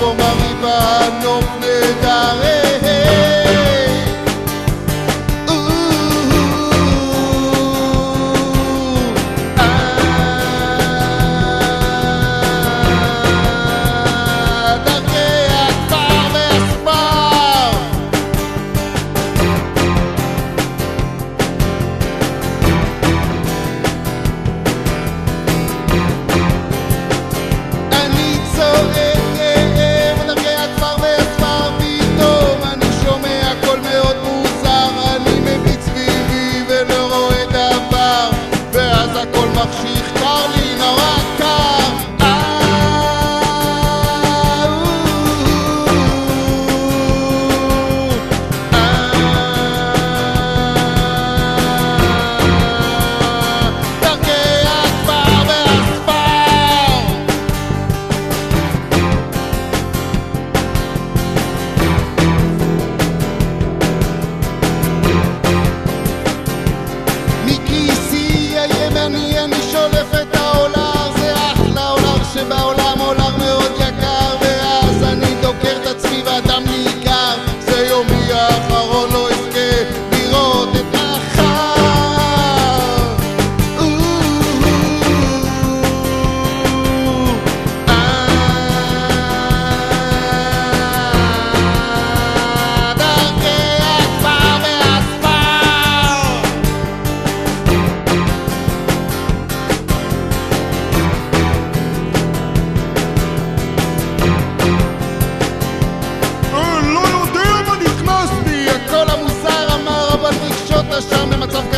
como שלושתם במצב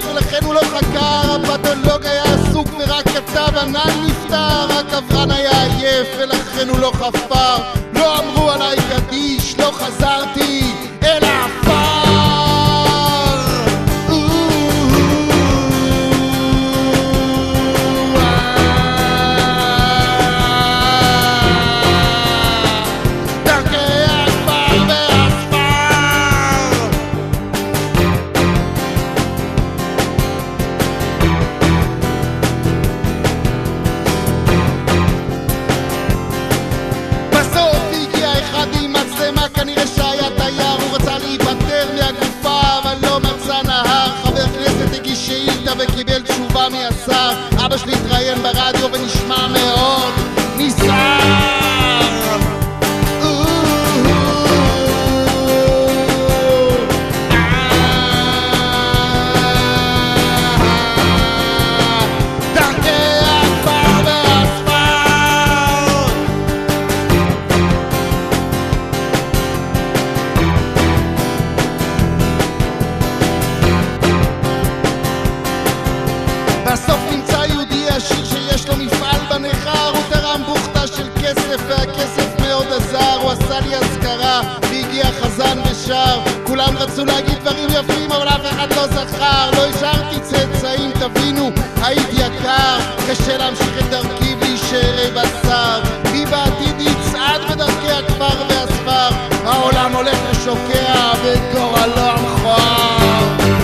טוב ולכן הוא לא חקר, הפתולוג היה עסוק ורק כתב ענן נפטר, הקברן היה עייף ולכן הוא לא חפר, לא אמרו וקיבל תשובה מהשר. אבא שלי התראיין ברדיו בלי אזכרה והגיע חזן ושר כולם רצו להגיד דברים יפים אבל אף אחד לא זכר. לא השארתי צאצאים תבינו היית יקר. קשה להמשיך את דרכי בלי שרי בשר. מי בעתיד יצעד בדרכי הכפר והספר? העולם הולך לשוקע וגורלו המכוער.